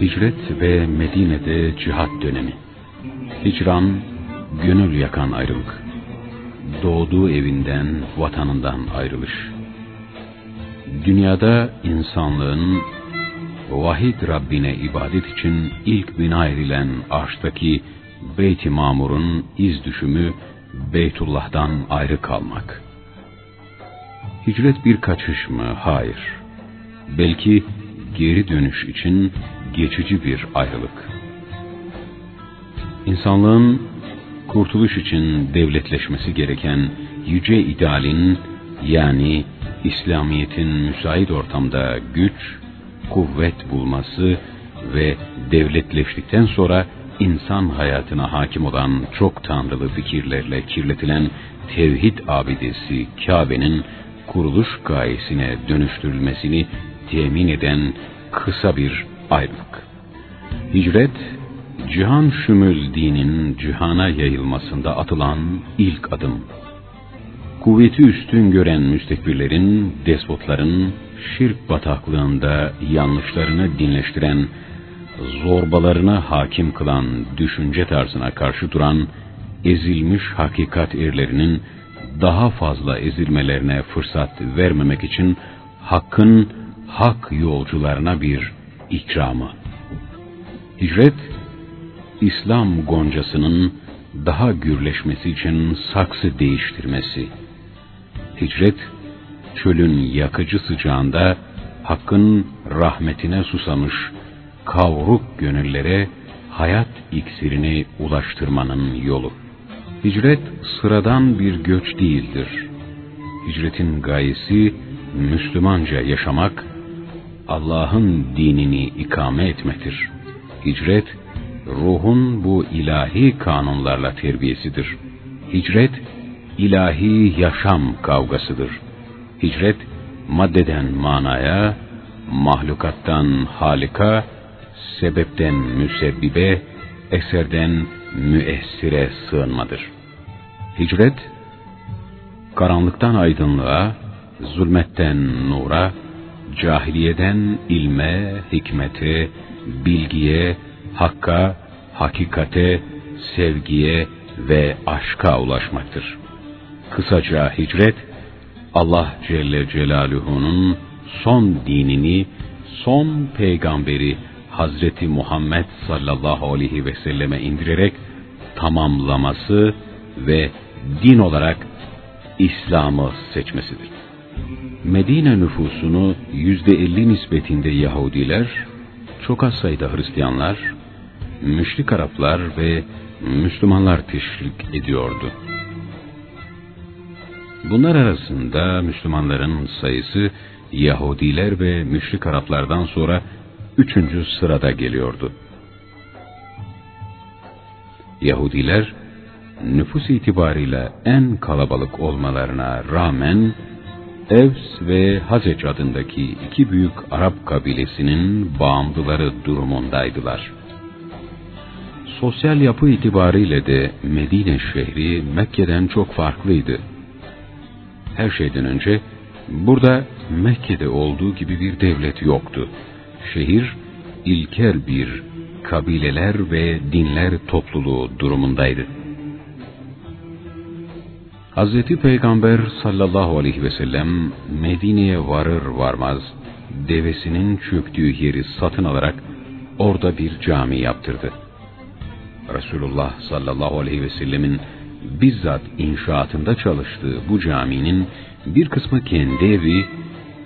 Hicret ve Medine'de cihat dönemi. Hicran, gönül yakan ayrılık. Doğduğu evinden, vatanından ayrılış. Dünyada insanlığın vahid Rabbine ibadet için ilk bina edilen arştaki Beyt-i Mamur'un iz düşümü Beytullah'dan ayrı kalmak. Hicret bir kaçış mı? Hayır. Belki geri dönüş için geçici bir ayrılık. İnsanlığın kurtuluş için devletleşmesi gereken yüce idealin yani İslamiyet'in müsait ortamda güç, kuvvet bulması ve devletleştikten sonra insan hayatına hakim olan çok tanrılı fikirlerle kirletilen tevhid abidesi Kabe'nin kuruluş gayesine dönüştürülmesini temin eden kısa bir ayrılık. Hicret, cihan şümül dinin cihana yayılmasında atılan ilk adım. Kuvveti üstün gören müstekbirlerin, despotların, şirk bataklığında yanlışlarını dinleştiren, zorbalarına hakim kılan düşünce tarzına karşı duran, ezilmiş hakikat erlerinin daha fazla ezilmelerine fırsat vermemek için hakkın hak yolcularına bir ikramı. Hicret, İslam goncasının daha gürleşmesi için saksı değiştirmesi. Hicret, çölün yakıcı sıcağında hakkın rahmetine susamış kavruk gönüllere hayat iksirini ulaştırmanın yolu. Hicret sıradan bir göç değildir. Hicretin gayesi Müslümanca yaşamak, Allah'ın dinini ikame etmektir. Hicret, ruhun bu ilahi kanunlarla terbiyesidir. Hicret, ilahi yaşam kavgasıdır. Hicret, maddeden manaya, mahlukattan halika, sebepten müsebbibe, eserden müessire sığınmadır. Hicret, karanlıktan aydınlığa, zulmetten nura, cahiliyeden ilme, hikmete, bilgiye, hakka, hakikate, sevgiye ve aşka ulaşmaktır. Kısaca hicret, Allah Celle Celaluhu'nun son dinini, son peygamberi Hazreti Muhammed sallallahu aleyhi ve selleme indirerek tamamlaması ve din olarak İslam'ı seçmesidir. Medine nüfusunu yüzde elli nispetinde Yahudiler, çok az sayıda Hristiyanlar, müşrik Araplar ve Müslümanlar teşvik ediyordu. Bunlar arasında Müslümanların sayısı Yahudiler ve müşrik Araplardan sonra üçüncü sırada geliyordu. Yahudiler nüfus itibarıyla en kalabalık olmalarına rağmen Evs ve Hazeç adındaki iki büyük Arap kabilesinin bağımlıları durumundaydılar. Sosyal yapı itibariyle de Medine şehri Mekke'den çok farklıydı. Her şeyden önce burada Mekke'de olduğu gibi bir devlet yoktu. Şehir ilker bir kabileler ve dinler topluluğu durumundaydı. Hazreti Peygamber sallallahu aleyhi ve sellem Medine'ye varır varmaz devesinin çöktüğü yeri satın alarak orada bir cami yaptırdı. Resulullah sallallahu aleyhi ve sellemin bizzat inşaatında çalıştığı bu caminin bir kısmı kendi evi,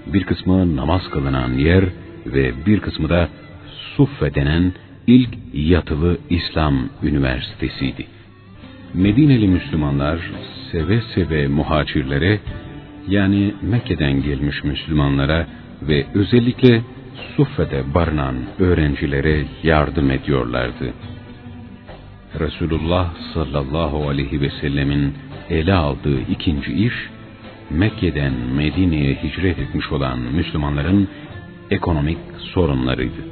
bir kısmı namaz kılınan yer ve bir kısmı da Suffe denen ilk yatılı İslam üniversitesiydi. Medineli Müslümanlar seve seve muhacirlere yani Mekke'den gelmiş Müslümanlara ve özellikle Suffe'de barınan öğrencilere yardım ediyorlardı. Resulullah sallallahu aleyhi ve sellemin ele aldığı ikinci iş, Mekke'den Medine'ye hicret etmiş olan Müslümanların ekonomik sorunlarıydı.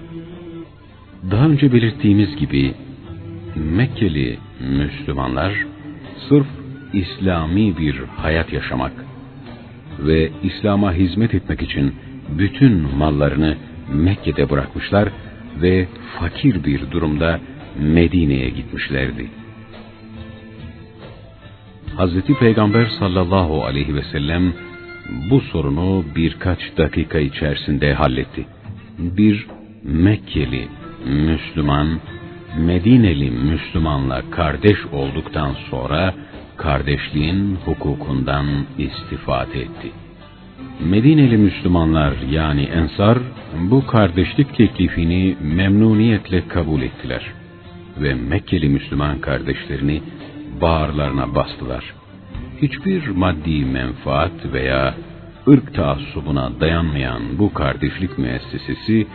Daha önce belirttiğimiz gibi Mekkeli Müslümanlar sırf İslami bir hayat yaşamak ve İslam'a hizmet etmek için bütün mallarını Mekke'de bırakmışlar, ve fakir bir durumda Medine'ye gitmişlerdi. Hazreti Peygamber sallallahu aleyhi ve sellem bu sorunu birkaç dakika içerisinde halletti. Bir Mekkeli Müslüman, Medineli Müslümanla kardeş olduktan sonra kardeşliğin hukukundan istifade etti. Medineli Müslümanlar yani Ensar bu kardeşlik teklifini memnuniyetle kabul ettiler ve Mekkeli Müslüman kardeşlerini bağırlarına bastılar. Hiçbir maddi menfaat veya ırk taassubuna dayanmayan bu kardeşlik müessesesi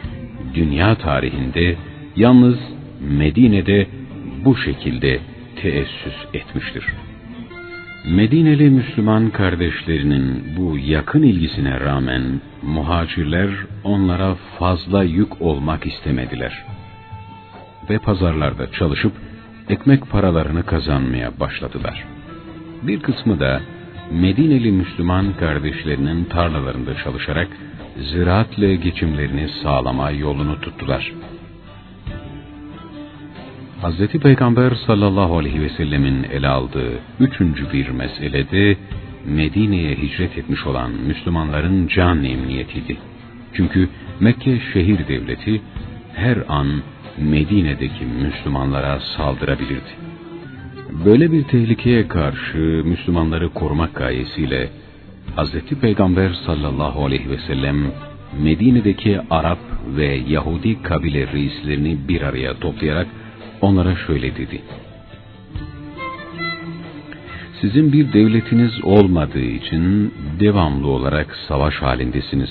dünya tarihinde yalnız Medine'de bu şekilde teessüs etmiştir. Medineli Müslüman kardeşlerinin bu yakın ilgisine rağmen muhacirler onlara fazla yük olmak istemediler. Ve pazarlarda çalışıp ekmek paralarını kazanmaya başladılar. Bir kısmı da Medineli Müslüman kardeşlerinin tarlalarında çalışarak ziraatle geçimlerini sağlama yolunu tuttular. Hz. Peygamber sallallahu aleyhi ve sellemin ele aldığı üçüncü bir meselede Medine'ye hicret etmiş olan Müslümanların can emniyetiydi. Çünkü Mekke şehir devleti her an Medine'deki Müslümanlara saldırabilirdi. Böyle bir tehlikeye karşı Müslümanları korumak gayesiyle Hz. Peygamber sallallahu aleyhi ve sellem Medine'deki Arap ve Yahudi kabile reislerini bir araya toplayarak onlara şöyle dedi. Sizin bir devletiniz olmadığı için devamlı olarak savaş halindesiniz.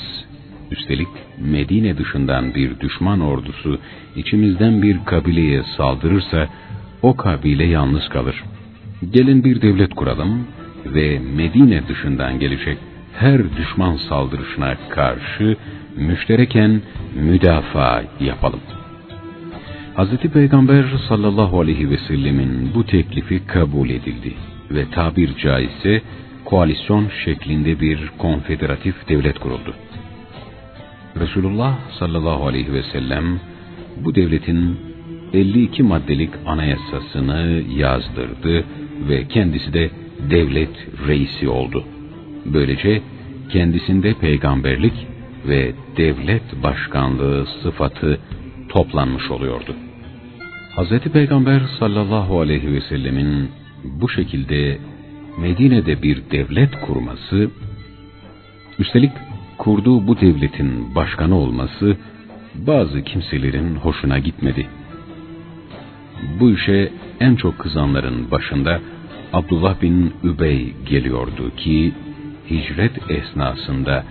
Üstelik Medine dışından bir düşman ordusu içimizden bir kabileye saldırırsa o kabile yalnız kalır. Gelin bir devlet kuralım ve Medine dışından gelecek her düşman saldırışına karşı müştereken müdafaa yapalım. Hz. Peygamber sallallahu aleyhi ve sellemin bu teklifi kabul edildi ve tabir caizse koalisyon şeklinde bir konfederatif devlet kuruldu. Resulullah sallallahu aleyhi ve sellem bu devletin 52 maddelik anayasasını yazdırdı ve kendisi de devlet reisi oldu. Böylece kendisinde peygamberlik ve devlet başkanlığı sıfatı toplanmış oluyordu. Hz. Peygamber sallallahu aleyhi ve sellemin bu şekilde Medine'de bir devlet kurması, üstelik kurduğu bu devletin başkanı olması bazı kimselerin hoşuna gitmedi. Bu işe en çok kızanların başında Abdullah bin Übey geliyordu ki hicret esnasında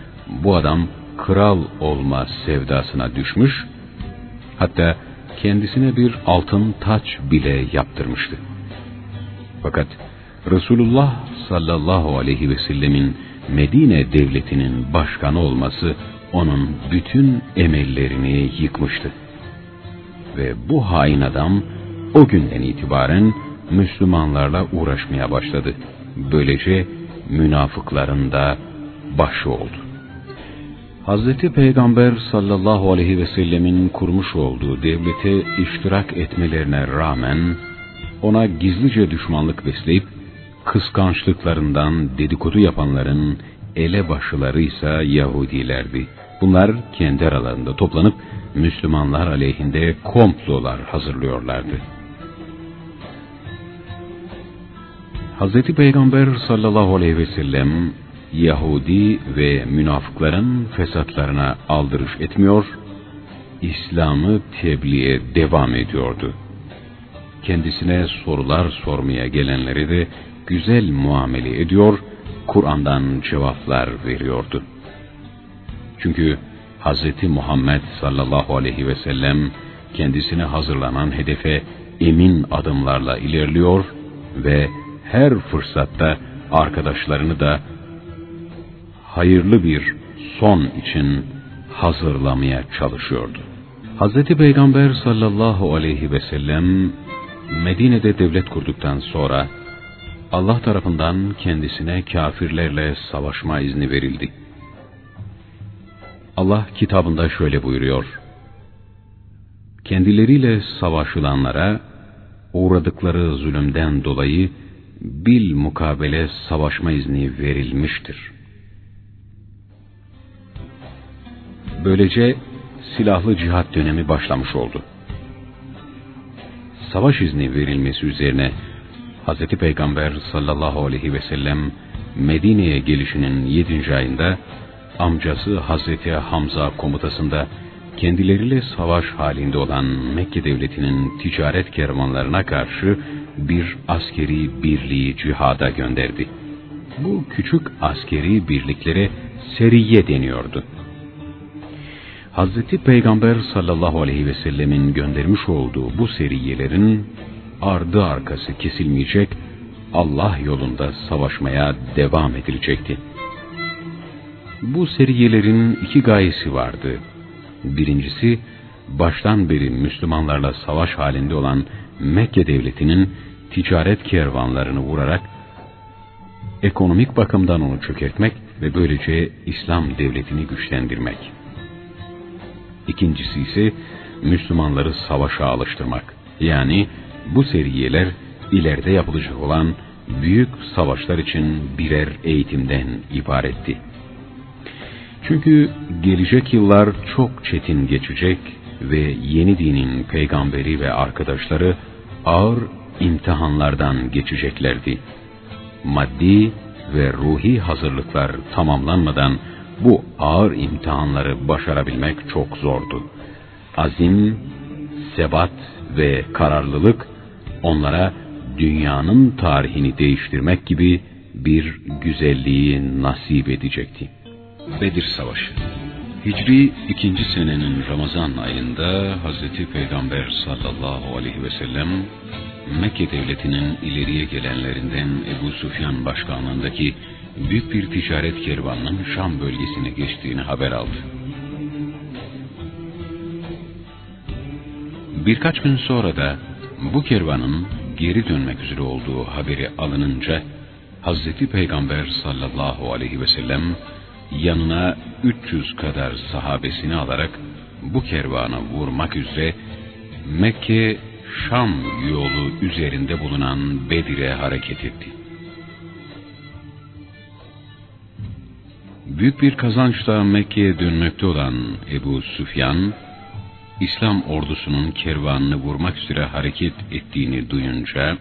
bu adam kral olma sevdasına düşmüş, hatta kendisine bir altın taç bile yaptırmıştı. Fakat Resulullah sallallahu aleyhi ve sellemin Medine devletinin başkanı olması onun bütün emellerini yıkmıştı. Ve bu hain adam o günden itibaren Müslümanlarla uğraşmaya başladı. Böylece münafıkların da başı oldu. Hazreti Peygamber sallallahu aleyhi ve sellemin kurmuş olduğu devlete iştirak etmelerine rağmen ona gizlice düşmanlık besleyip kıskançlıklarından dedikodu yapanların elebaşıları ise Yahudilerdi. Bunlar kendi aralarında toplanıp Müslümanlar aleyhinde komplolar hazırlıyorlardı. Hz. Peygamber sallallahu aleyhi ve sellem Yahudi ve münafıkların fesatlarına aldırış etmiyor, İslam'ı tebliğe devam ediyordu. Kendisine sorular sormaya gelenleri de güzel muamele ediyor, Kur'an'dan cevaplar veriyordu. Çünkü Hz. Muhammed sallallahu aleyhi ve sellem kendisine hazırlanan hedefe emin adımlarla ilerliyor ve her fırsatta arkadaşlarını da hayırlı bir son için hazırlamaya çalışıyordu. Hz. Peygamber sallallahu aleyhi ve sellem Medine'de devlet kurduktan sonra Allah tarafından kendisine kafirlerle savaşma izni verildi. Allah kitabında şöyle buyuruyor. Kendileriyle savaşılanlara uğradıkları zulümden dolayı bil mukabele savaşma izni verilmiştir. Böylece silahlı cihat dönemi başlamış oldu. Savaş izni verilmesi üzerine Hz. Peygamber sallallahu aleyhi ve sellem Medine'ye gelişinin 7. ayında amcası Hazreti Hamza komutasında kendileriyle savaş halinde olan Mekke devletinin ticaret kervanlarına karşı bir askeri birliği cihada gönderdi. Bu küçük askeri birliklere seriye deniyordu. Hazreti Peygamber sallallahu aleyhi ve sellemin göndermiş olduğu bu seriyelerin ardı arkası kesilmeyecek, Allah yolunda savaşmaya devam edilecekti. Bu seriyelerin iki gayesi vardı. Birincisi, baştan beri Müslümanlarla savaş halinde olan Mekke devletinin ticaret kervanlarını vurarak ekonomik bakımdan onu çökertmek ve böylece İslam devletini güçlendirmek. İkincisi ise Müslümanları savaşa alıştırmak. Yani bu seriyeler ileride yapılacak olan büyük savaşlar için birer eğitimden ibaretti. Çünkü gelecek yıllar çok çetin geçecek ve yeni dinin peygamberi ve arkadaşları ağır imtihanlardan geçeceklerdi. Maddi ve ruhi hazırlıklar tamamlanmadan bu ağır imtihanları başarabilmek çok zordu. Azim, sebat ve kararlılık onlara dünyanın tarihini değiştirmek gibi bir güzelliği nasip edecekti. Bedir Savaşı Hicri ikinci senenin Ramazan ayında Hazreti Peygamber sallallahu aleyhi ve sellem Mekke devletinin ileriye gelenlerinden Ebu Sufyan başkanlığındaki büyük bir ticaret kervanının Şam bölgesine geçtiğini haber aldı. Birkaç gün sonra da bu kervanın geri dönmek üzere olduğu haberi alınınca Hazreti Peygamber sallallahu aleyhi ve sellem yanına 300 kadar sahabesini alarak bu kervana vurmak üzere Mekke Şam yolu üzerinde bulunan Bedir'e hareket etti. Büyük bir kazançla Mekke'ye dönmekte olan Ebu Süfyan, İslam ordusunun kervanını vurmak üzere hareket ettiğini duyunca,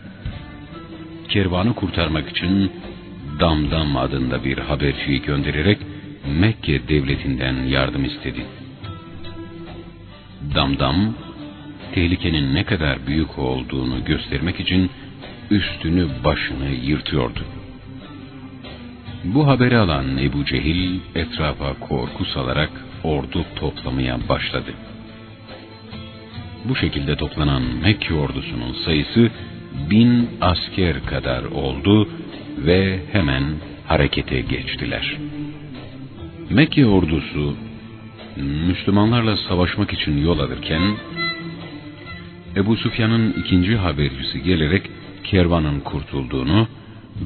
kervanı kurtarmak için Damdam adında bir haberciyi göndererek Mekke devletinden yardım istedi. Damdam, tehlikenin ne kadar büyük olduğunu göstermek için üstünü başını yırtıyordu. Bu haberi alan Ebu Cehil etrafa korku salarak ordu toplamaya başladı. Bu şekilde toplanan Mekke ordusunun sayısı bin asker kadar oldu ve hemen harekete geçtiler. Mekke ordusu Müslümanlarla savaşmak için yol alırken Ebu Sufyan'ın ikinci habercisi gelerek kervanın kurtulduğunu,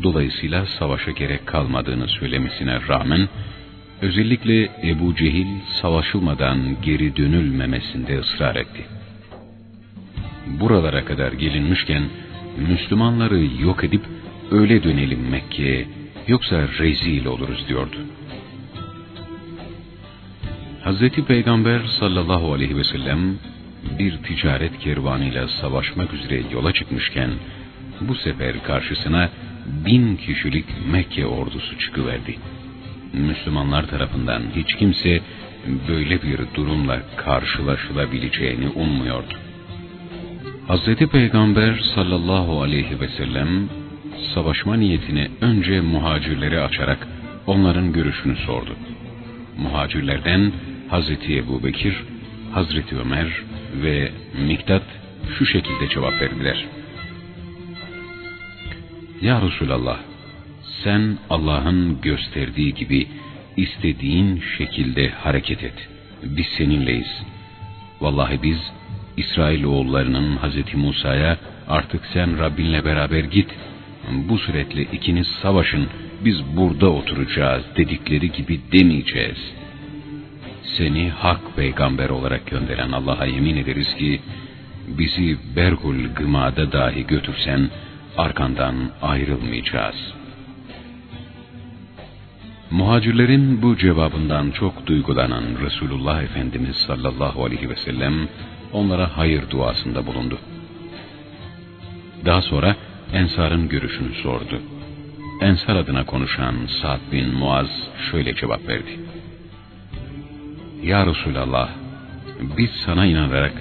dolayısıyla savaşa gerek kalmadığını söylemesine rağmen, özellikle Ebu Cehil savaşılmadan geri dönülmemesinde ısrar etti. Buralara kadar gelinmişken, Müslümanları yok edip öyle dönelim Mekke'ye, yoksa rezil oluruz diyordu. Hazreti Peygamber sallallahu aleyhi ve sellem bir ticaret kervanıyla savaşmak üzere yola çıkmışken bu sefer karşısına bin kişilik Mekke ordusu çıkıverdi. Müslümanlar tarafından hiç kimse böyle bir durumla karşılaşılabileceğini ummuyordu. Hz. Peygamber sallallahu aleyhi ve sellem savaşma niyetini önce muhacirleri açarak onların görüşünü sordu. Muhacirlerden Hazreti Ebu Bekir, Hazreti Ömer ve Miktat şu şekilde cevap verdiler. Ya Resulallah, sen Allah'ın gösterdiği gibi istediğin şekilde hareket et. Biz seninleyiz. Vallahi biz İsrail oğullarının Hazreti Musa'ya artık sen Rabbinle beraber git. Bu suretle ikiniz savaşın biz burada oturacağız dedikleri gibi demeyeceğiz. seni hak peygamber olarak gönderen Allah'a yemin ederiz ki, bizi Bergul Gıma'da dahi götürsen, arkandan ayrılmayacağız. Muhacirlerin bu cevabından çok duygulanan Resulullah Efendimiz sallallahu aleyhi ve sellem onlara hayır duasında bulundu. Daha sonra Ensar'ın görüşünü sordu. Ensar adına konuşan Sa'd bin Muaz şöyle cevap verdi. Ya Resulallah, biz sana inanarak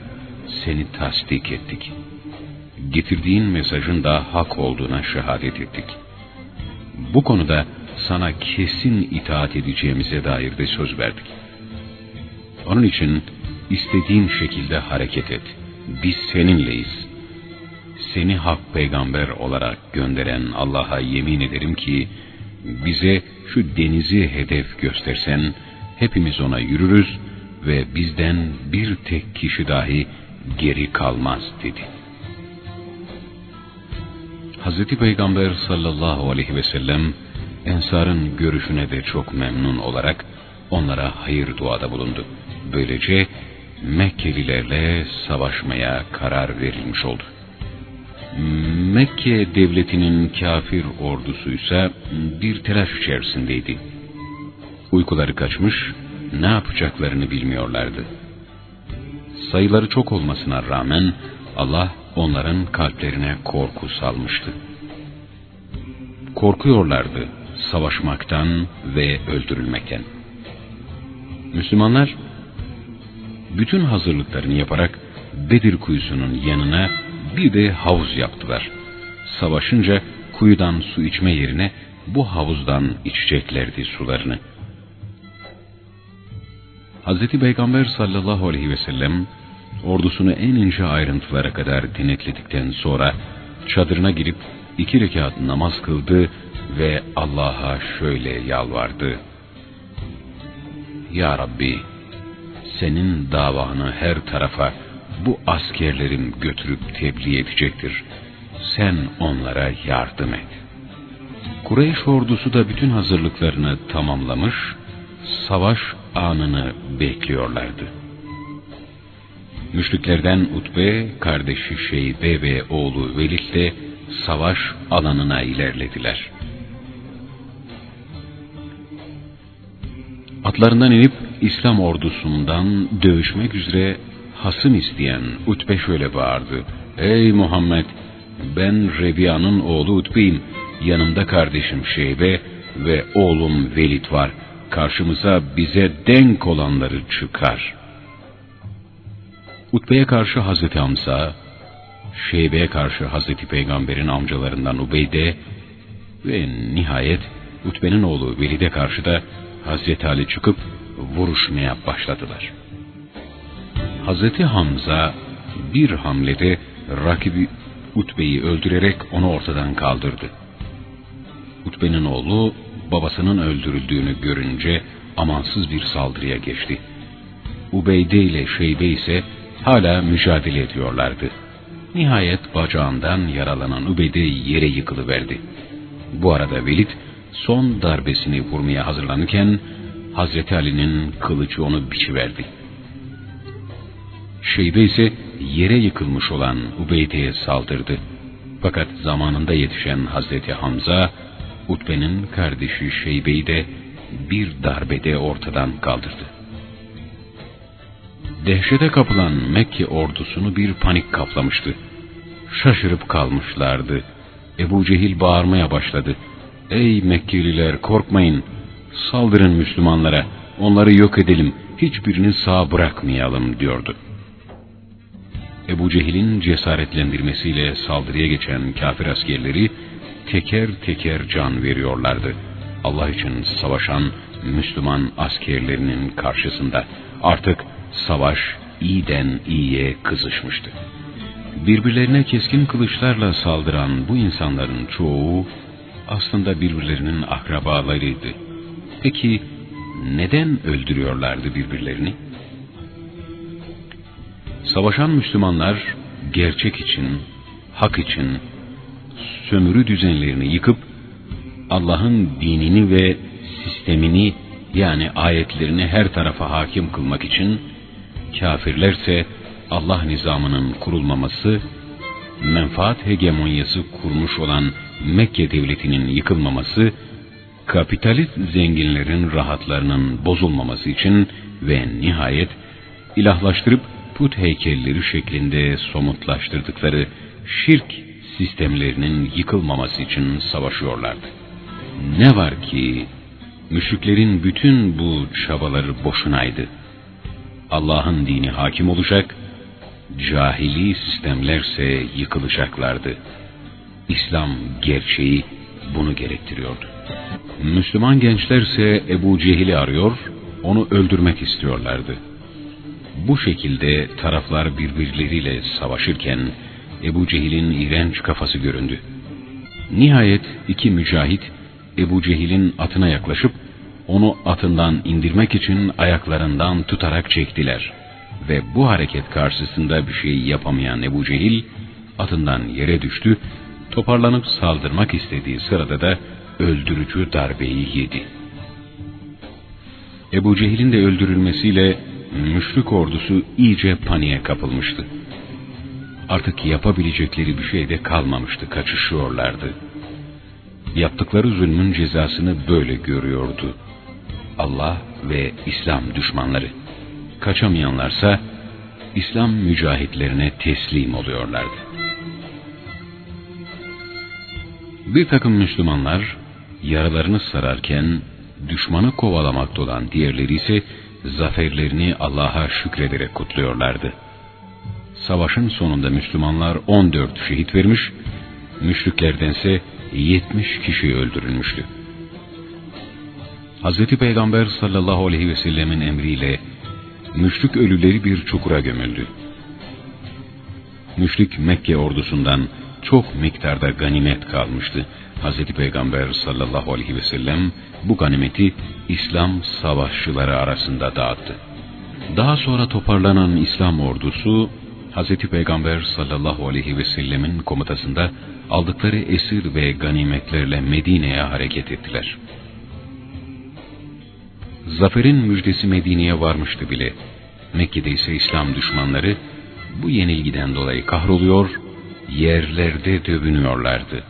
seni tasdik ettik. Getirdiğin mesajın da hak olduğuna şehadet ettik. Bu konuda sana kesin itaat edeceğimize dair de söz verdik. Onun için istediğin şekilde hareket et. Biz seninleyiz. Seni hak peygamber olarak gönderen Allah'a yemin ederim ki, bize şu denizi hedef göstersen, hepimiz ona yürürüz ve bizden bir tek kişi dahi geri kalmaz dedi. Hz. Peygamber sallallahu aleyhi ve sellem Ensar'ın görüşüne de çok memnun olarak onlara hayır duada bulundu. Böylece Mekkelilerle savaşmaya karar verilmiş oldu. Mekke devletinin kafir ordusu ise bir telaş içerisindeydi. Uykuları kaçmış, ne yapacaklarını bilmiyorlardı. Sayıları çok olmasına rağmen Allah onların kalplerine korku salmıştı. Korkuyorlardı savaşmaktan ve öldürülmekten. Müslümanlar bütün hazırlıklarını yaparak Bedir kuyusunun yanına bir de havuz yaptılar. Savaşınca kuyudan su içme yerine bu havuzdan içeceklerdi sularını. Hz. Peygamber sallallahu aleyhi ve sellem ordusunu en ince ayrıntılara kadar denetledikten sonra çadırına girip iki rekat namaz kıldı ve Allah'a şöyle yalvardı. Ya Rabbi, senin davanı her tarafa bu askerlerim götürüp tebliğ edecektir. Sen onlara yardım et. Kureyş ordusu da bütün hazırlıklarını tamamlamış, savaş anını bekliyorlardı. Müşriklerden Utbe, kardeşi Şeybe ve oğlu Velid de savaş alanına ilerlediler. Atlarından inip İslam ordusundan dövüşmek üzere hasım isteyen Utbe şöyle bağırdı. Ey Muhammed! Ben Rebiya'nın oğlu Utbe'yim. Yanımda kardeşim Şeybe ve oğlum Velid var. Karşımıza bize denk olanları çıkar. Utbe'ye karşı Hazreti Hamza, Şeybe'ye karşı Hazreti Peygamber'in amcalarından Ubeyde ve nihayet Utbe'nin oğlu Velid'e karşı da Hazreti Ali çıkıp vuruşmaya başladılar. Hazreti Hamza bir hamlede rakibi Utbe'yi öldürerek onu ortadan kaldırdı. Utbe'nin oğlu babasının öldürüldüğünü görünce amansız bir saldırıya geçti. Ubeyde ile Şeybe ise hala mücadele ediyorlardı. Nihayet bacağından yaralanan Ubeyde yere yıkılıverdi. Bu arada Velid son darbesini vurmaya hazırlanırken Hazreti Ali'nin kılıcı onu biçiverdi. Şeybe ise yere yıkılmış olan Ubeyde'ye saldırdı. Fakat zamanında yetişen Hazreti Hamza, Utbe'nin kardeşi Şeybe'yi de bir darbede ortadan kaldırdı. Dehşete kapılan Mekke ordusunu bir panik kaplamıştı. Şaşırıp kalmışlardı. Ebu Cehil bağırmaya başladı. Ey Mekkeliler korkmayın. Saldırın Müslümanlara. Onları yok edelim. Hiçbirini sağ bırakmayalım diyordu. Ebu Cehil'in cesaretlendirmesiyle saldırıya geçen kafir askerleri teker teker can veriyorlardı. Allah için savaşan Müslüman askerlerinin karşısında artık savaş iyiden iyiye kızışmıştı. Birbirlerine keskin kılıçlarla saldıran bu insanların çoğu aslında birbirlerinin akrabalarıydı. Peki neden öldürüyorlardı birbirlerini? Savaşan Müslümanlar gerçek için, hak için sömürü düzenlerini yıkıp Allah'ın dinini ve sistemini yani ayetlerini her tarafa hakim kılmak için, kafirlerse Allah nizamının kurulmaması, menfaat hegemonyası kurmuş olan Mekke devletinin yıkılmaması, kapitalist zenginlerin rahatlarının bozulmaması için ve nihayet ilahlaştırıp put heykelleri şeklinde somutlaştırdıkları şirk sistemlerinin yıkılmaması için savaşıyorlardı. Ne var ki müşriklerin bütün bu çabaları boşunaydı. Allah'ın dini hakim olacak, cahili sistemlerse yıkılacaklardı. İslam gerçeği bunu gerektiriyordu. Müslüman gençlerse Ebu Cehil'i arıyor, onu öldürmek istiyorlardı. Bu şekilde taraflar birbirleriyle savaşırken Ebu Cehil'in iğrenç kafası göründü. Nihayet iki mücahit Ebu Cehil'in atına yaklaşıp onu atından indirmek için ayaklarından tutarak çektiler. Ve bu hareket karşısında bir şey yapamayan Ebu Cehil atından yere düştü, toparlanıp saldırmak istediği sırada da öldürücü darbeyi yedi. Ebu Cehil'in de öldürülmesiyle müşrik ordusu iyice paniğe kapılmıştı. Artık yapabilecekleri bir şey de kalmamıştı, kaçışıyorlardı. Yaptıkları zulmün cezasını böyle görüyordu. Allah ve İslam düşmanları. Kaçamayanlarsa İslam mücahitlerine teslim oluyorlardı. Bir takım Müslümanlar yaralarını sararken düşmanı kovalamakta olan diğerleri ise zaferlerini Allah'a şükrederek kutluyorlardı. Savaşın sonunda Müslümanlar 14 şehit vermiş, müşriklerdense 70 kişi öldürülmüştü. Hz. Peygamber sallallahu aleyhi ve sellemin emriyle müşrik ölüleri bir çukura gömüldü. Müşrik Mekke ordusundan çok miktarda ganimet kalmıştı. Hz. Peygamber sallallahu aleyhi ve sellem bu ganimeti İslam savaşçıları arasında dağıttı. Daha sonra toparlanan İslam ordusu Hz. Peygamber sallallahu aleyhi ve sellemin komutasında aldıkları esir ve ganimetlerle Medine'ye hareket ettiler. Zaferin müjdesi Medine'ye varmıştı bile. Mekke'de ise İslam düşmanları bu yenilgiden dolayı kahroluyor, yerlerde dövünüyorlardı.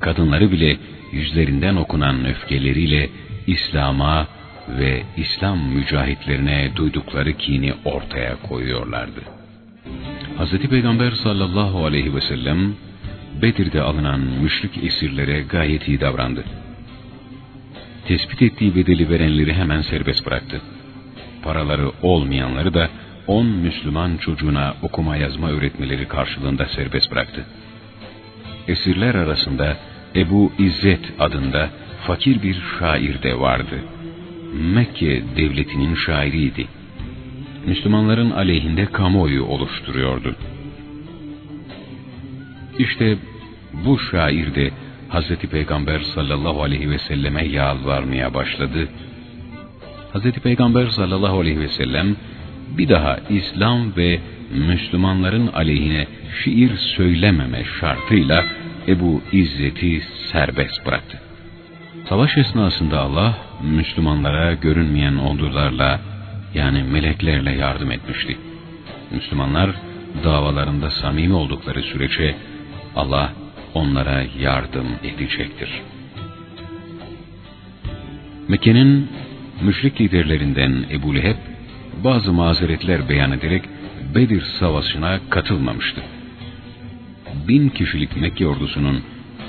Kadınları bile yüzlerinden okunan öfkeleriyle İslam'a ve İslam mücahitlerine duydukları kini ortaya koyuyorlardı. Hz. Peygamber sallallahu aleyhi ve sellem Bedir'de alınan müşrik esirlere gayet iyi davrandı. Tespit ettiği bedeli verenleri hemen serbest bıraktı. Paraları olmayanları da on Müslüman çocuğuna okuma yazma öğretmeleri karşılığında serbest bıraktı. Esirler arasında Ebu İzzet adında fakir bir şair de vardı. Mekke devletinin şairiydi. Müslümanların aleyhinde kamuoyu oluşturuyordu. İşte bu şair de Hz. Peygamber sallallahu aleyhi ve selleme yalvarmaya başladı. Hz. Peygamber sallallahu aleyhi ve sellem bir daha İslam ve Müslümanların aleyhine şiir söylememe şartıyla Ebu İzzet'i serbest bıraktı. Savaş esnasında Allah Müslümanlara görünmeyen ordularla yani meleklerle yardım etmişti. Müslümanlar davalarında samimi oldukları sürece Allah onlara yardım edecektir. Mekke'nin müşrik liderlerinden Ebu Leheb bazı mazeretler beyan ederek Bedir Savaşı'na katılmamıştı. Bin kişilik Mekke ordusunun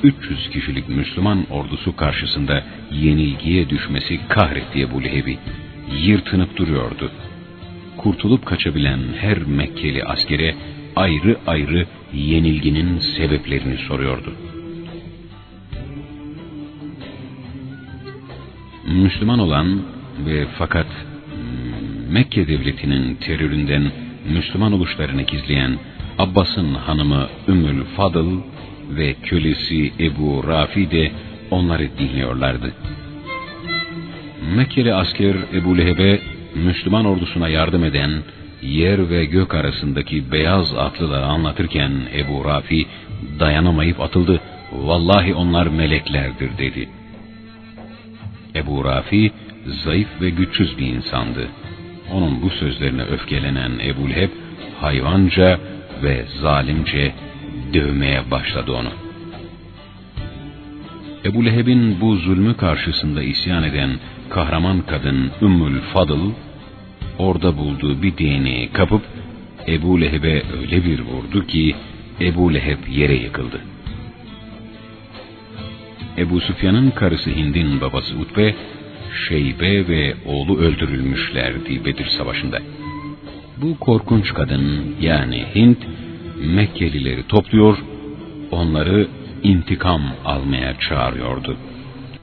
300 kişilik Müslüman ordusu karşısında yenilgiye düşmesi kahretti Ebu Leheb'i. Yırtınıp duruyordu. Kurtulup kaçabilen her Mekkeli askere ayrı ayrı yenilginin sebeplerini soruyordu. Müslüman olan ve fakat Mekke devletinin teröründen Müslüman oluşlarını gizleyen Abbas'ın hanımı Ümmül Fadıl ve kölesi Ebu Rafi de onları dinliyorlardı. Mekkeli asker Ebu Leheb'e Müslüman ordusuna yardım eden yer ve gök arasındaki beyaz atlıları anlatırken Ebu Rafi dayanamayıp atıldı. Vallahi onlar meleklerdir dedi. Ebu Rafi zayıf ve güçsüz bir insandı. Onun bu sözlerine öfkelenen Ebu Leheb hayvanca ve zalimce dövmeye başladı onu. Ebu Leheb'in bu zulmü karşısında isyan eden kahraman kadın Ümmül Fadıl, orada bulduğu bir değneği kapıp Ebu Leheb'e öyle bir vurdu ki Ebu Leheb yere yıkıldı. Ebu Süfyan'ın karısı Hind'in babası Utbe, Şeybe ve oğlu öldürülmüşlerdi Bedir Savaşı'nda. Bu korkunç kadın yani Hint, Mekkelileri topluyor, onları intikam almaya çağırıyordu.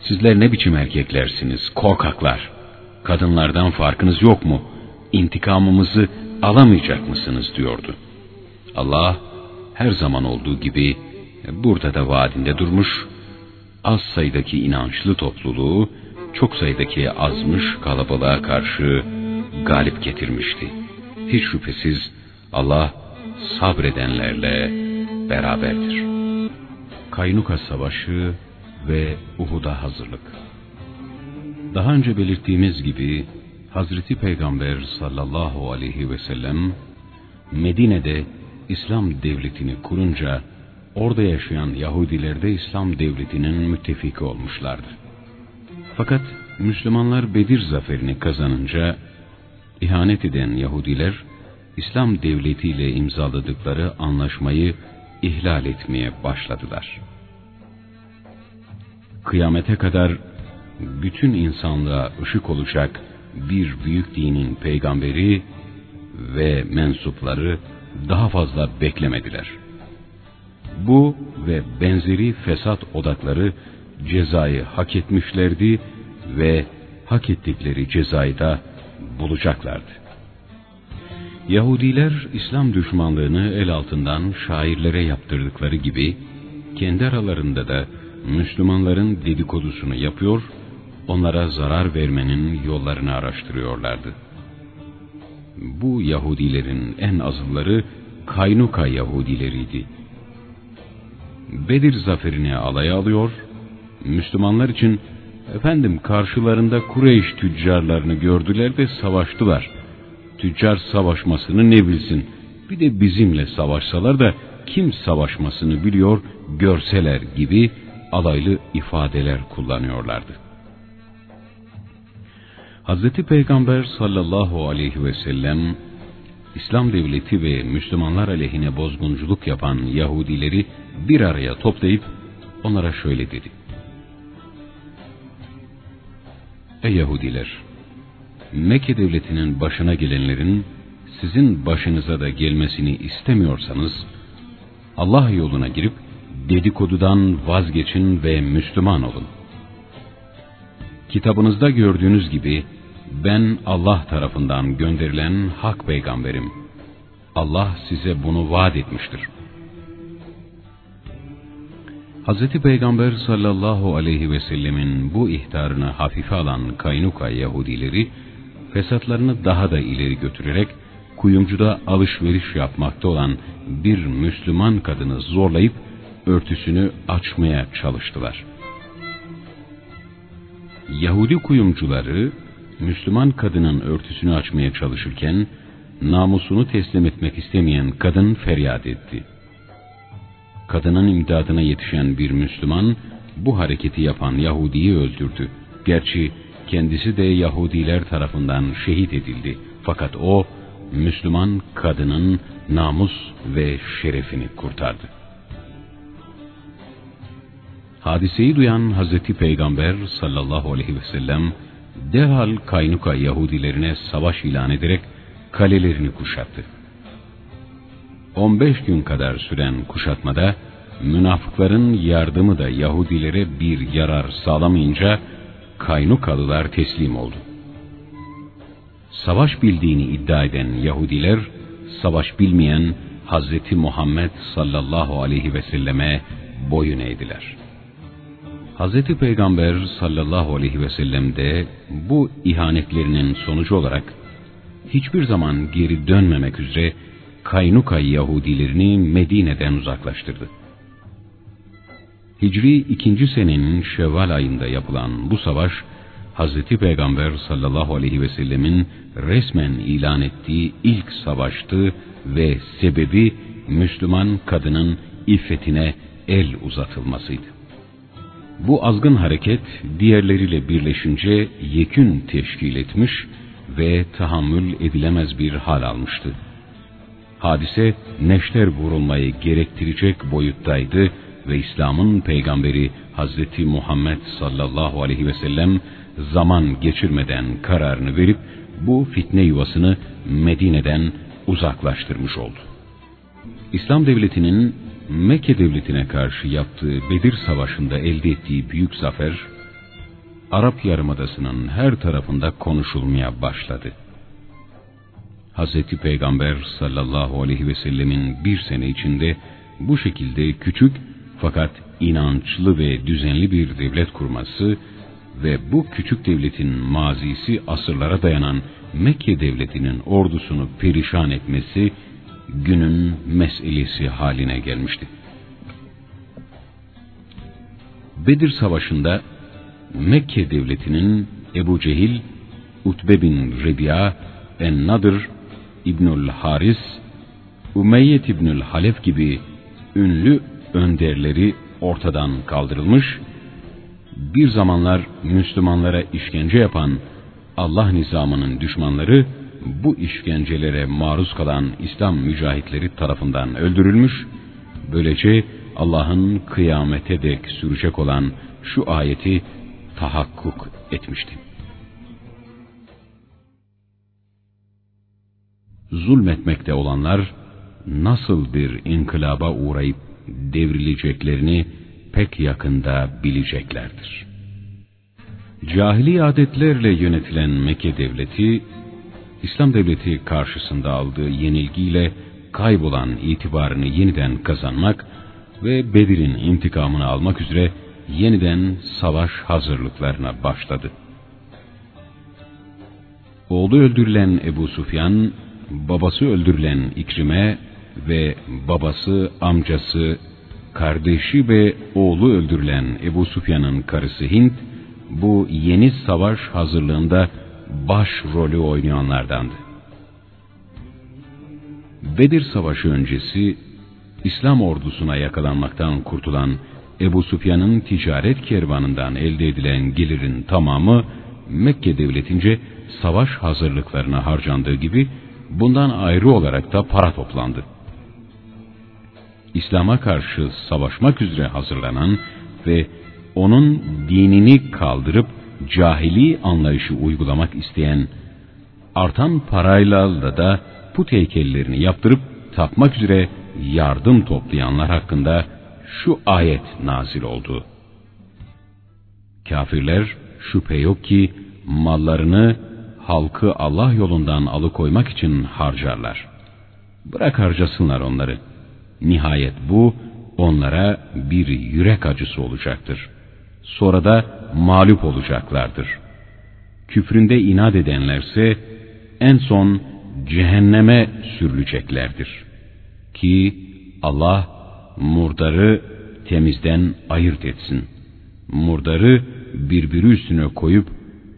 Sizler ne biçim erkeklersiniz, korkaklar. Kadınlardan farkınız yok mu? İntikamımızı alamayacak mısınız diyordu. Allah her zaman olduğu gibi burada da vaadinde durmuş, az sayıdaki inançlı topluluğu çok sayıdaki azmış kalabalığa karşı galip getirmişti. Hiç şüphesiz Allah sabredenlerle beraberdir. Kaynuka Savaşı ve Uhud'a hazırlık Daha önce belirttiğimiz gibi Hazreti Peygamber sallallahu aleyhi ve sellem Medine'de İslam devletini kurunca orada yaşayan Yahudiler de İslam devletinin müttefiki olmuşlardı. Fakat Müslümanlar Bedir zaferini kazanınca ihanet eden Yahudiler İslam devletiyle imzaladıkları anlaşmayı ihlal etmeye başladılar. Kıyamete kadar bütün insanlığa ışık olacak bir büyük dinin peygamberi ve mensupları daha fazla beklemediler. Bu ve benzeri fesat odakları cezayı hak etmişlerdi ve hak ettikleri cezayı da bulacaklardı. Yahudiler İslam düşmanlığını el altından şairlere yaptırdıkları gibi kendi aralarında da Müslümanların dedikodusunu yapıyor, onlara zarar vermenin yollarını araştırıyorlardı. Bu Yahudilerin en azılları Kaynuka Yahudileriydi. Bedir zaferini alaya alıyor, Müslümanlar için efendim karşılarında Kureyş tüccarlarını gördüler de savaştılar. Tüccar savaşmasını ne bilsin, bir de bizimle savaşsalar da kim savaşmasını biliyor görseler gibi alaylı ifadeler kullanıyorlardı. Hz. Peygamber sallallahu aleyhi ve sellem İslam devleti ve Müslümanlar aleyhine bozgunculuk yapan Yahudileri bir araya toplayıp onlara şöyle dedi. Ey Yahudiler! Mekke devletinin başına gelenlerin sizin başınıza da gelmesini istemiyorsanız Allah yoluna girip dedikodudan vazgeçin ve Müslüman olun. Kitabınızda gördüğünüz gibi ben Allah tarafından gönderilen hak peygamberim. Allah size bunu vaat etmiştir. Hz. Peygamber sallallahu aleyhi ve sellemin bu ihtarını hafife alan Kaynuka Yahudileri, fesatlarını daha da ileri götürerek, kuyumcuda alışveriş yapmakta olan bir Müslüman kadını zorlayıp örtüsünü açmaya çalıştılar. Yahudi kuyumcuları Müslüman kadının örtüsünü açmaya çalışırken namusunu teslim etmek istemeyen kadın feryat etti. Kadının imdadına yetişen bir Müslüman bu hareketi yapan Yahudi'yi öldürdü. Gerçi kendisi de Yahudiler tarafından şehit edildi. Fakat o Müslüman kadının namus ve şerefini kurtardı. Hadiseyi duyan Hazreti Peygamber sallallahu aleyhi ve sellem derhal Kaynuka Yahudilerine savaş ilan ederek kalelerini kuşattı. 15 gün kadar süren kuşatmada münafıkların yardımı da Yahudilere bir yarar sağlamayınca Kaynukalılar teslim oldu. Savaş bildiğini iddia eden Yahudiler, savaş bilmeyen Hazreti Muhammed sallallahu aleyhi ve selleme boyun eğdiler.'' Hz. Peygamber sallallahu aleyhi ve sellem de bu ihanetlerinin sonucu olarak hiçbir zaman geri dönmemek üzere Kaynuka Yahudilerini Medine'den uzaklaştırdı. Hicri ikinci senenin Şevval ayında yapılan bu savaş, Hazreti Peygamber sallallahu aleyhi ve sellemin resmen ilan ettiği ilk savaştı ve sebebi Müslüman kadının iffetine el uzatılmasıydı. Bu azgın hareket diğerleriyle birleşince yekün teşkil etmiş ve tahammül edilemez bir hal almıştı. Hadise neşter vurulmayı gerektirecek boyuttaydı ve İslam'ın peygamberi Hazreti Muhammed sallallahu aleyhi ve sellem zaman geçirmeden kararını verip bu fitne yuvasını Medine'den uzaklaştırmış oldu. İslam devletinin Mekke devletine karşı yaptığı Bedir Savaşı'nda elde ettiği büyük zafer, Arap Yarımadası'nın her tarafında konuşulmaya başladı. Hz. Peygamber sallallahu aleyhi ve sellemin bir sene içinde bu şekilde küçük fakat inançlı ve düzenli bir devlet kurması ve bu küçük devletin mazisi asırlara dayanan Mekke devletinin ordusunu perişan etmesi günün meselesi haline gelmişti. Bedir Savaşı'nda Mekke devletinin Ebu Cehil, Utbe bin Rebi'a, En-Nadır, İbnül Haris, Umeyyet İbnül Halef gibi ünlü önderleri ortadan kaldırılmış, bir zamanlar Müslümanlara işkence yapan Allah nizamının düşmanları bu işkencelere maruz kalan İslam mücahitleri tarafından öldürülmüş, böylece Allah'ın kıyamete dek sürecek olan şu ayeti tahakkuk etmişti. Zulmetmekte olanlar nasıl bir inkılaba uğrayıp devrileceklerini pek yakında bileceklerdir. Cahili adetlerle yönetilen Mekke devleti İslam devleti karşısında aldığı yenilgiyle kaybolan itibarını yeniden kazanmak ve Bedir'in intikamını almak üzere yeniden savaş hazırlıklarına başladı. Oğlu öldürülen Ebu Sufyan, babası öldürülen İkrime ve babası, amcası, kardeşi ve oğlu öldürülen Ebu Sufyan'ın karısı Hint, bu yeni savaş hazırlığında baş rolü oynayanlardandı. Bedir Savaşı öncesi İslam ordusuna yakalanmaktan kurtulan Ebu Sufyan'ın ticaret kervanından elde edilen gelirin tamamı Mekke devletince savaş hazırlıklarına harcandığı gibi bundan ayrı olarak da para toplandı. İslam'a karşı savaşmak üzere hazırlanan ve onun dinini kaldırıp cahili anlayışı uygulamak isteyen, artan parayla da put heykellerini yaptırıp tapmak üzere yardım toplayanlar hakkında şu ayet nazil oldu. Kafirler şüphe yok ki mallarını halkı Allah yolundan alıkoymak için harcarlar. Bırak harcasınlar onları. Nihayet bu onlara bir yürek acısı olacaktır. Sonra da mağlup olacaklardır. Küfründe inat edenlerse en son cehenneme sürüleceklerdir. Ki Allah murdarı temizden ayırt etsin. Murdarı birbiri üstüne koyup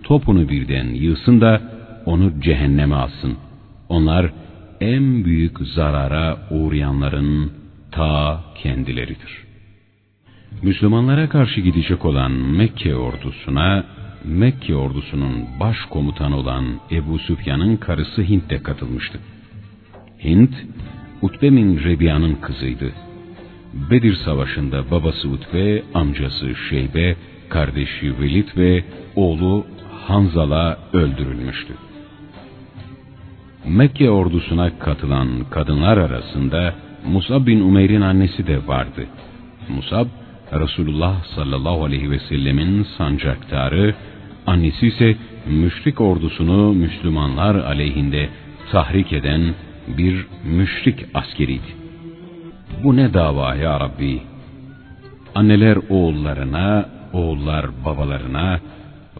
topunu birden yığsın da onu cehenneme alsın. Onlar en büyük zarara uğrayanların ta kendileridir. Müslümanlara karşı gidecek olan Mekke ordusuna Mekke ordusunun baş komutanı olan Ebu Süfyan'ın karısı Hint de katılmıştı. Hint, Utbe bin Rebiya'nın kızıydı. Bedir Savaşı'nda babası Utbe, amcası Şeybe, kardeşi Velid ve oğlu Hanzala öldürülmüştü. Mekke ordusuna katılan kadınlar arasında Musab bin Umeyr'in annesi de vardı. Musab, Resulullah sallallahu aleyhi ve sellemin sancaktarı, annesi ise müşrik ordusunu Müslümanlar aleyhinde tahrik eden bir müşrik askeriydi. Bu ne dava ya Rabbi? Anneler oğullarına, oğullar babalarına,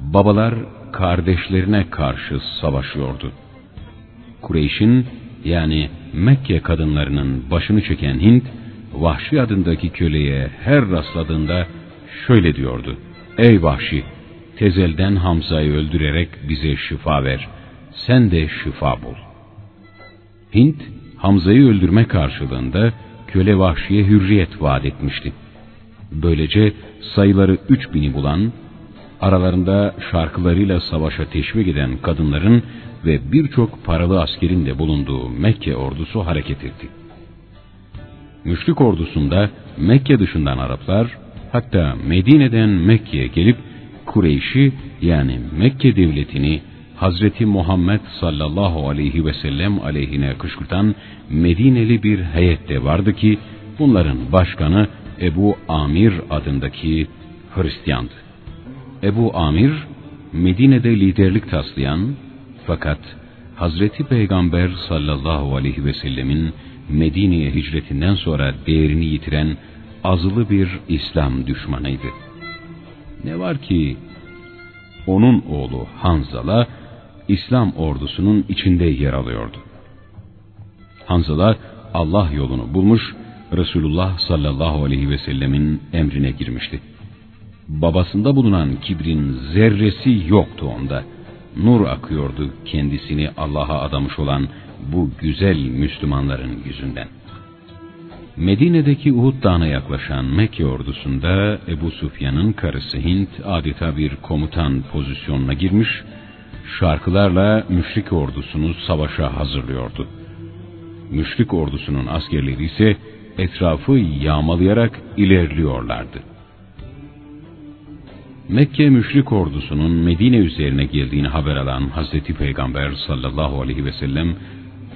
babalar kardeşlerine karşı savaşıyordu. Kureyş'in yani Mekke kadınlarının başını çeken Hint, Vahşi adındaki köleye her rastladığında şöyle diyordu. Ey Vahşi! tezelden Hamza'yı öldürerek bize şifa ver. Sen de şifa bul. Hint, Hamza'yı öldürme karşılığında köle vahşiye hürriyet vaat etmişti. Böylece sayıları üç bini bulan, aralarında şarkılarıyla savaşa teşvik eden kadınların ve birçok paralı askerin de bulunduğu Mekke ordusu hareket etti. Müşrik ordusunda Mekke dışından Araplar, hatta Medine'den Mekke'ye gelip Kureyş'i yani Mekke devletini Hazreti Muhammed sallallahu aleyhi ve sellem aleyhine kışkırtan Medineli bir heyet de vardı ki bunların başkanı Ebu Amir adındaki Hristiyandı. Ebu Amir Medine'de liderlik taslayan fakat Hazreti Peygamber sallallahu aleyhi ve sellemin Medine'ye hicretinden sonra değerini yitiren azılı bir İslam düşmanıydı. Ne var ki onun oğlu Hanzala İslam ordusunun içinde yer alıyordu. Hanzala Allah yolunu bulmuş, Resulullah sallallahu aleyhi ve sellemin emrine girmişti. Babasında bulunan kibrin zerresi yoktu onda. Nur akıyordu kendisini Allah'a adamış olan bu güzel Müslümanların yüzünden. Medine'deki Uhud Dağı'na yaklaşan Mekke ordusunda Ebu Sufyan'ın karısı Hint adeta bir komutan pozisyonuna girmiş, şarkılarla müşrik ordusunu savaşa hazırlıyordu. Müşrik ordusunun askerleri ise etrafı yağmalayarak ilerliyorlardı. Mekke müşrik ordusunun Medine üzerine geldiğini haber alan Hazreti Peygamber sallallahu aleyhi ve sellem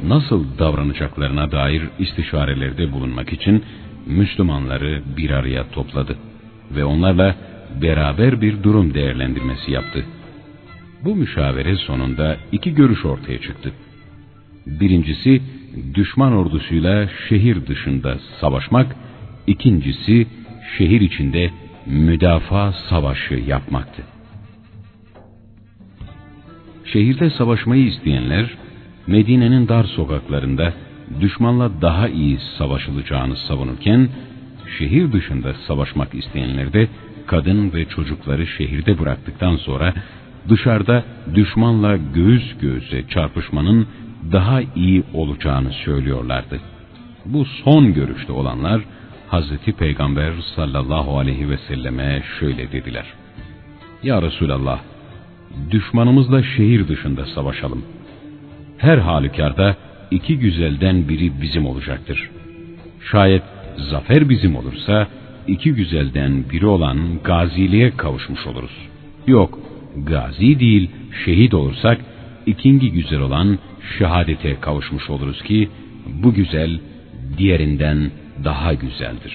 nasıl davranacaklarına dair istişarelerde bulunmak için Müslümanları bir araya topladı ve onlarla beraber bir durum değerlendirmesi yaptı. Bu müşavere sonunda iki görüş ortaya çıktı. Birincisi düşman ordusuyla şehir dışında savaşmak, ikincisi şehir içinde müdafaa savaşı yapmaktı. Şehirde savaşmayı isteyenler Medine'nin dar sokaklarında düşmanla daha iyi savaşılacağını savunurken, şehir dışında savaşmak isteyenler de kadın ve çocukları şehirde bıraktıktan sonra dışarıda düşmanla göğüs göğüse çarpışmanın daha iyi olacağını söylüyorlardı. Bu son görüşte olanlar Hazreti Peygamber sallallahu aleyhi ve selleme şöyle dediler. Ya Resulallah, düşmanımızla şehir dışında savaşalım. Her halükarda iki güzelden biri bizim olacaktır. Şayet zafer bizim olursa, iki güzelden biri olan gaziliğe kavuşmuş oluruz. Yok, gazi değil, şehit olursak, ikinci güzel olan şehadete kavuşmuş oluruz ki, bu güzel diğerinden daha güzeldir.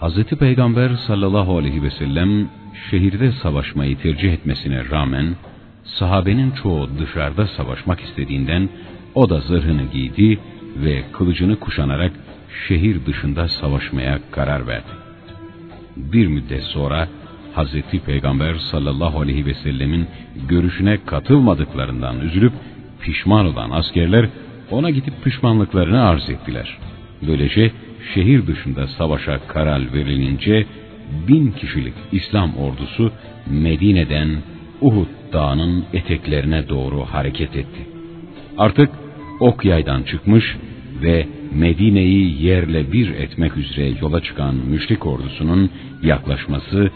Hz. Peygamber sallallahu aleyhi ve sellem şehirde savaşmayı tercih etmesine rağmen sahabenin çoğu dışarıda savaşmak istediğinden o da zırhını giydi ve kılıcını kuşanarak şehir dışında savaşmaya karar verdi. Bir müddet sonra Hazreti Peygamber sallallahu aleyhi ve sellemin görüşüne katılmadıklarından üzülüp pişman olan askerler ona gidip pişmanlıklarını arz ettiler. Böylece şehir dışında savaşa karar verilince bin kişilik İslam ordusu Medine'den Uhud dağının eteklerine doğru hareket etti. Artık ok yaydan çıkmış ve Medine'yi yerle bir etmek üzere yola çıkan müşrik ordusunun yaklaşması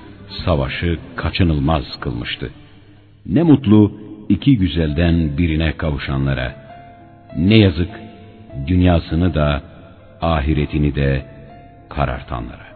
savaşı kaçınılmaz kılmıştı. Ne mutlu iki güzelden birine kavuşanlara. Ne yazık dünyasını da ahiretini de karartanlara.